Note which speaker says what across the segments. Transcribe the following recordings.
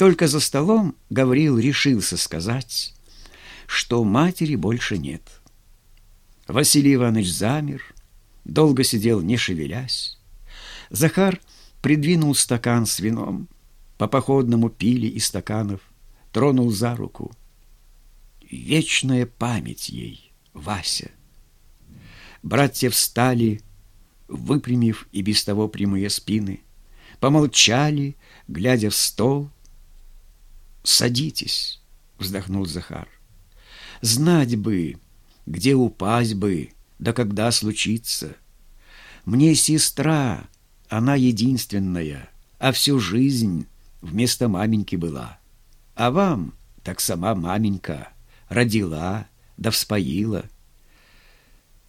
Speaker 1: Только за столом Гавриил решился сказать, что матери больше нет. Василий Иванович замер, долго сидел, не шевелясь. Захар придвинул стакан с вином, по походному пили из стаканов, тронул за руку. Вечная память ей, Вася. Братья встали, выпрямив и без того прямые спины, помолчали, глядя в стол. «Садитесь», — вздохнул Захар. «Знать бы, где упасть бы, да когда случится. Мне сестра, она единственная, а всю жизнь вместо маменьки была. А вам так сама маменька родила да вспоила».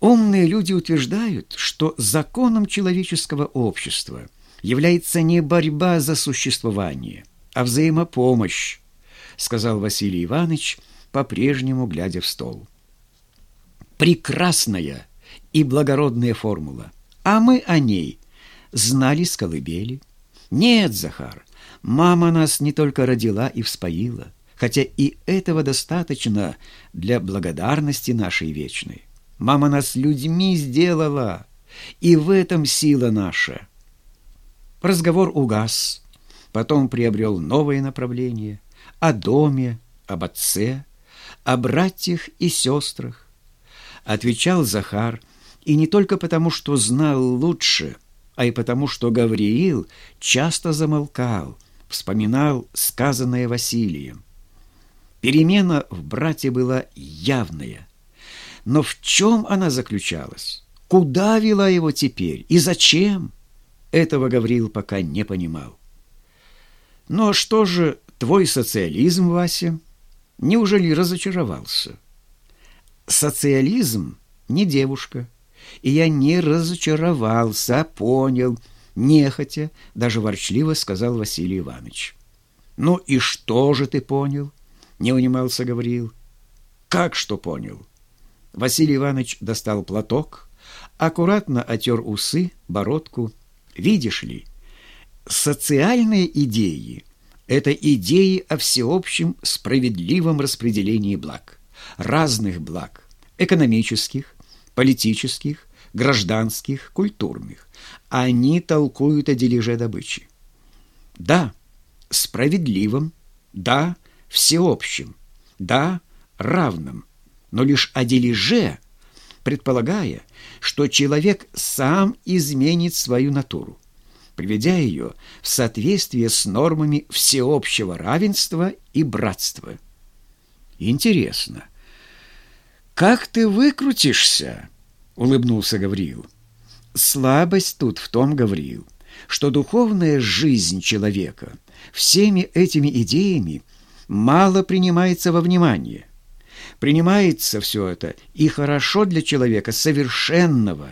Speaker 1: Умные люди утверждают, что законом человеческого общества является не борьба за существование, а взаимопомощь, сказал Василий Иванович, по-прежнему глядя в стол. Прекрасная и благородная формула, а мы о ней знали с колыбели. Нет, Захар, мама нас не только родила и вспоила, хотя и этого достаточно для благодарности нашей вечной. Мама нас людьми сделала, и в этом сила наша. Разговор угас, потом приобрел новое направление о доме, об отце, о братьях и сестрах. Отвечал Захар, и не только потому, что знал лучше, а и потому, что Гавриил часто замолкал, вспоминал сказанное Василием. Перемена в брате была явная – но в чем она заключалась? Куда вела его теперь? И зачем? Этого Гаврил пока не понимал. А что же твой социализм, Вася? Неужели разочаровался? Социализм не девушка. И я не разочаровался, а понял, нехотя, даже ворчливо сказал Василий Иванович. «Ну и что же ты понял?» — не унимался Гавриил. «Как что понял?» Василий Иванович достал платок, аккуратно отер усы, бородку. Видишь ли, социальные идеи – это идеи о всеобщем справедливом распределении благ, разных благ, экономических, политических, гражданских, культурных. Они толкуют о дележе добычи. Да, справедливым, да, всеобщим, да, равным – но лишь о дележе, предполагая, что человек сам изменит свою натуру, приведя ее в соответствие с нормами всеобщего равенства и братства. Интересно, как ты выкрутишься? улыбнулся Гавриил. Слабость тут в том, Гавриил, что духовная жизнь человека всеми этими идеями мало принимается во внимание. Принимается все это и хорошо для человека совершенного.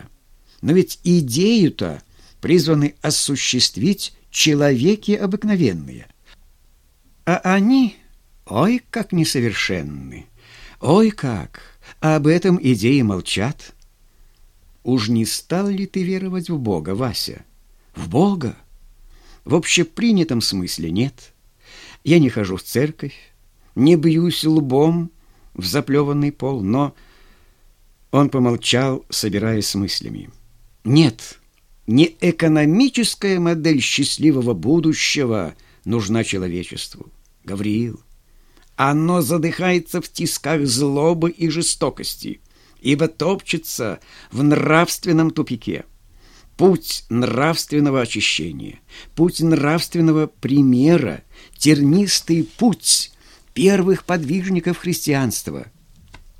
Speaker 1: Но ведь идею-то призваны осуществить человеки обыкновенные. А они, ой, как несовершенны, ой, как, об этом идеи молчат. Уж не стал ли ты веровать в Бога, Вася? В Бога? В общепринятом смысле нет. Я не хожу в церковь, не бьюсь лбом, в заплеванный пол, но... Он помолчал, собираясь с мыслями. «Нет, не экономическая модель счастливого будущего нужна человечеству, Гавриил. Оно задыхается в тисках злобы и жестокости, ибо топчется в нравственном тупике. Путь нравственного очищения, путь нравственного примера, тернистый путь — первых подвижников христианства.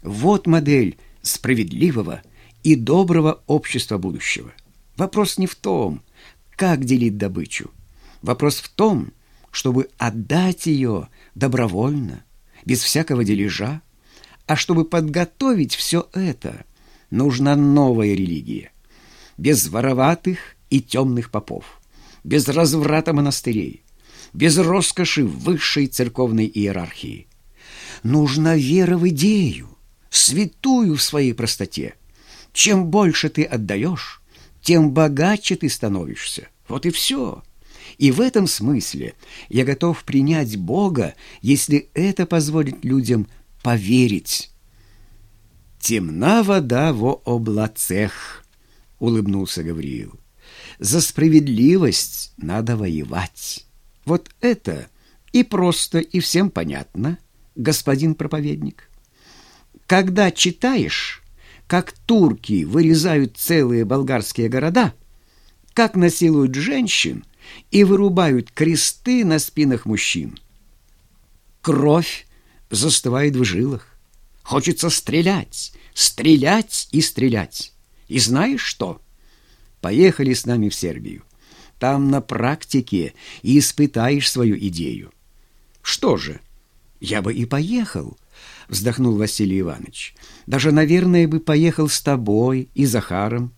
Speaker 1: Вот модель справедливого и доброго общества будущего. Вопрос не в том, как делить добычу. Вопрос в том, чтобы отдать ее добровольно, без всякого дележа. А чтобы подготовить все это, нужна новая религия. Без вороватых и темных попов, без разврата монастырей, без роскоши высшей церковной иерархии. Нужна вера в идею, святую в своей простоте. Чем больше ты отдаешь, тем богаче ты становишься. Вот и все. И в этом смысле я готов принять Бога, если это позволит людям поверить. «Темна вода во облацех», — улыбнулся Гавриил. «За справедливость надо воевать. Вот это и просто, и всем понятно, господин проповедник. Когда читаешь, как турки вырезают целые болгарские города, как насилуют женщин и вырубают кресты на спинах мужчин, кровь застывает в жилах. Хочется стрелять, стрелять и стрелять. И знаешь что? Поехали с нами в Сербию. Там на практике и испытаешь свою идею. Что же, я бы и поехал, вздохнул Василий Иванович. Даже, наверное, бы поехал с тобой и Захаром.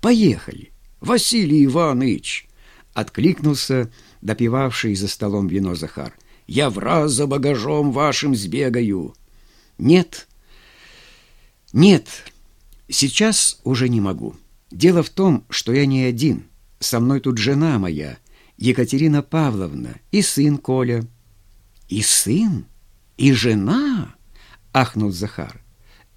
Speaker 1: Поехали, Василий Иванович, откликнулся допивавший за столом вино Захар. Я в раз за багажом вашим сбегаю. Нет, нет, сейчас уже не могу. Дело в том, что я не один. Со мной тут жена моя, Екатерина Павловна, и сын Коля. И сын, и жена, ахнул Захар.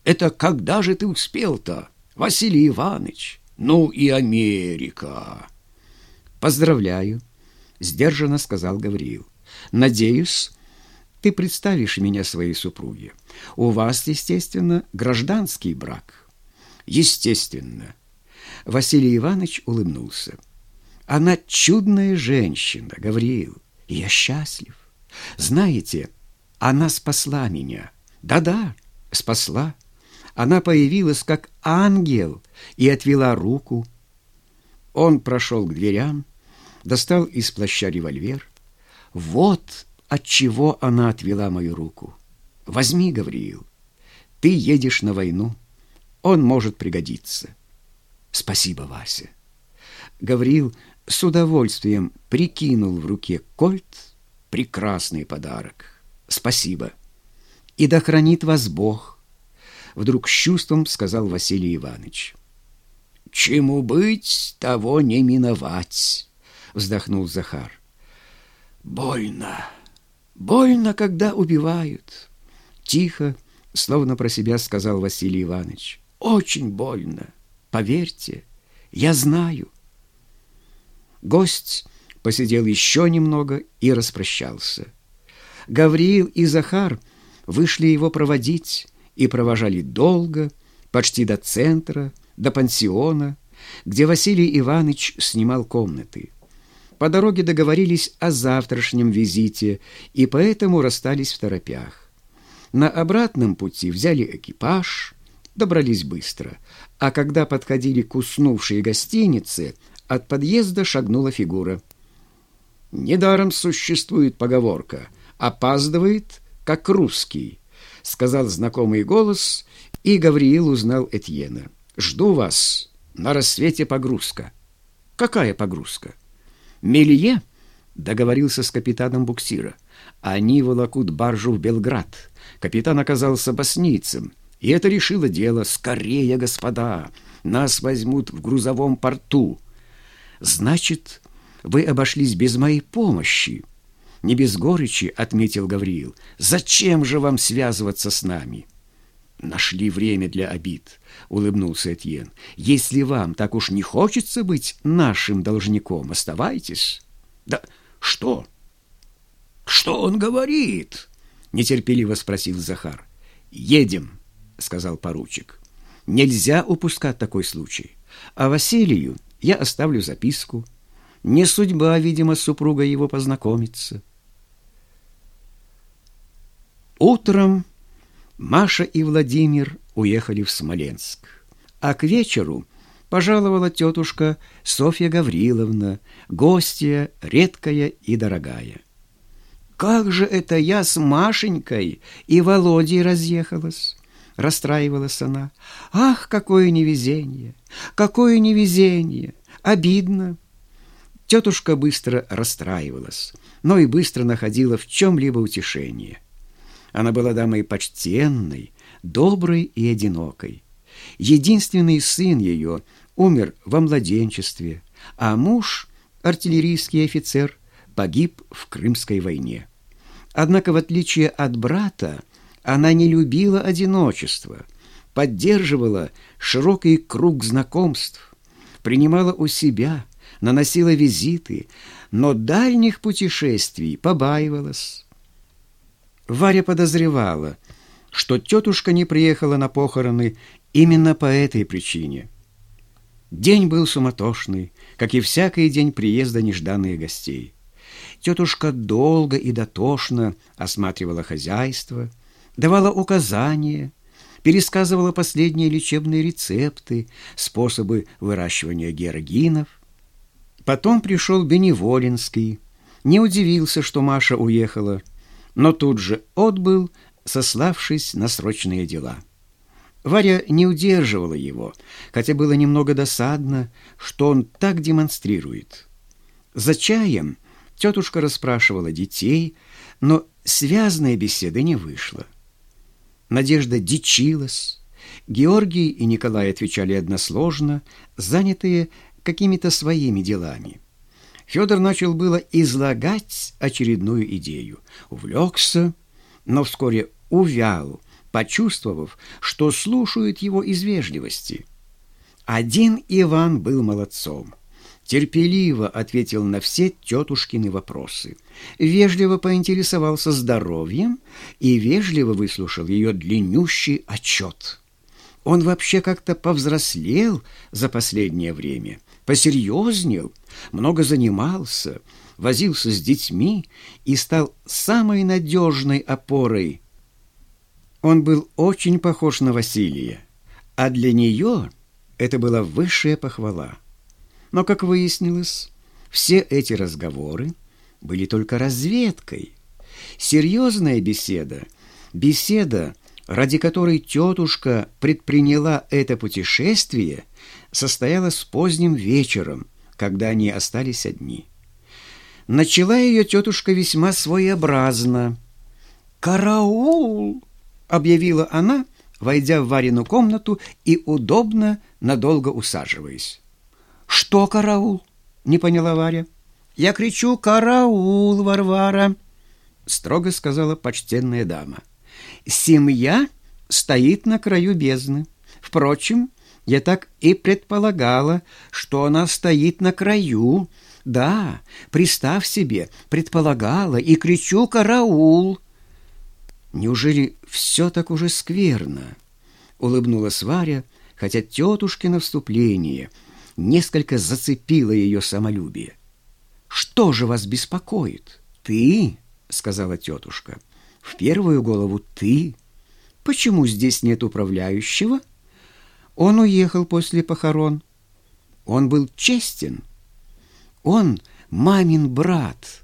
Speaker 1: Это когда же ты успел-то, Василий Иванович? Ну и Америка. Поздравляю, сдержанно сказал Гавриил. Надеюсь, ты представишь меня своей супруге. У вас, естественно, гражданский брак. Естественно. Василий Иванович улыбнулся. Она чудная женщина, Гавриил, я счастлив. Знаете, она спасла меня. Да-да, спасла. Она появилась как ангел и отвела руку. Он прошел к дверям, достал из плаща револьвер. Вот от чего она отвела мою руку. Возьми, Гавриил. Ты едешь на войну. Он может пригодиться. Спасибо, Вася. Гавриил с удовольствием прикинул в руке кольт. Прекрасный подарок. Спасибо. И да хранит вас Бог. Вдруг с чувством сказал Василий Иванович. Чему быть, того не миновать, вздохнул Захар. Больно. Больно, когда убивают. Тихо, словно про себя сказал Василий Иванович. Очень больно. Поверьте, я знаю. Гость посидел еще немного и распрощался. Гавриил и Захар вышли его проводить и провожали долго, почти до центра, до пансиона, где Василий Иванович снимал комнаты. По дороге договорились о завтрашнем визите и поэтому расстались в торопях. На обратном пути взяли экипаж, добрались быстро, а когда подходили к уснувшей гостинице, от подъезда шагнула фигура. «Недаром существует поговорка «опаздывает, как русский», — сказал знакомый голос, и Гавриил узнал Этьена. «Жду вас. На рассвете погрузка». «Какая погрузка?» Мелье договорился с капитаном буксира. Они волокут баржу в Белград. Капитан оказался боснийцем, и это решило дело. «Скорее, господа! Нас возьмут в грузовом порту!» «Значит, вы обошлись без моей помощи?» «Не без горечи», — отметил Гавриил. «Зачем же вам связываться с нами?» «Нашли время для обид», — улыбнулся Этьен. «Если вам так уж не хочется быть нашим должником, оставайтесь». «Да что? Что он говорит?» — нетерпеливо спросил Захар. «Едем», — сказал поручик. «Нельзя упускать такой случай. А Василию я оставлю записку. Не судьба, видимо, с супругой его познакомиться». Утром Маша и Владимир уехали в Смоленск. А к вечеру пожаловала тетушка Софья Гавриловна, гостья редкая и дорогая. «Как же это я с Машенькой и Володей разъехалась?» Расстраивалась она. «Ах, какое невезение! Какое невезение! Обидно!» Тетушка быстро расстраивалась, но и быстро находила в чем-либо утешение – она была дамой почтенной, доброй и одинокой. Единственный сын ее умер во младенчестве, а муж, артиллерийский офицер, погиб в Крымской войне. Однако, в отличие от брата, она не любила одиночество, поддерживала широкий круг знакомств, принимала у себя, наносила визиты, но дальних путешествий побаивалась. Варя подозревала, что тетушка не приехала на похороны именно по этой причине. День был суматошный, как и всякий день приезда нежданных гостей. Тетушка долго и дотошно осматривала хозяйство, давала указания, пересказывала последние лечебные рецепты, способы выращивания георгинов. Потом пришел Беневолинский, не удивился, что Маша уехала, но тут же отбыл, сославшись на срочные дела. Варя не удерживала его, хотя было немного досадно, что он так демонстрирует. За чаем тетушка расспрашивала детей, но связной беседы не вышло. Надежда дичилась. Георгий и Николай отвечали односложно, занятые какими-то своими делами. Федор начал было излагать очередную идею. Увлекся, но вскоре увял, почувствовав, что слушают его из вежливости. Один Иван был молодцом. Терпеливо ответил на все тетушкины вопросы. Вежливо поинтересовался здоровьем и вежливо выслушал ее длиннющий отчет. Он вообще как-то повзрослел за последнее время, посерьезнел, много занимался, возился с детьми и стал самой надежной опорой. Он был очень похож на Василия, а для нее это была высшая похвала. Но, как выяснилось, все эти разговоры были только разведкой. Серьезная беседа, беседа, ради которой тетушка предприняла это путешествие, состоялась поздним вечером, когда они остались одни. Начала ее тетушка весьма своеобразно. «Караул!» — объявила она, войдя в Варину комнату и удобно, надолго усаживаясь. «Что караул?» — не поняла Варя. «Я кричу «Караул, Варвара!» — строго сказала почтенная дама. «Семья стоит на краю бездны. Впрочем, я так и предполагала, что она стоит на краю. Да, представь себе, предполагала и кричу «Караул!» «Неужели все так уже скверно?» — улыбнулась Варя, хотя тетушкино вступление несколько зацепило ее самолюбие. «Что же вас беспокоит?» «Ты», — сказала тетушка, — «в первую голову ты. Почему здесь нет управляющего?» Он уехал после похорон. Он был честен. Он мамин брат».